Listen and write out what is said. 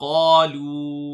قالوا